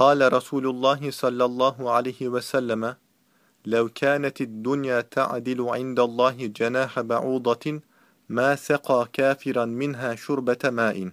قال رسول الله صلى الله عليه وسلم لو كانت الدنيا تعدل عند الله جناح بعوضة ما سقى كافرا منها شربة ماء.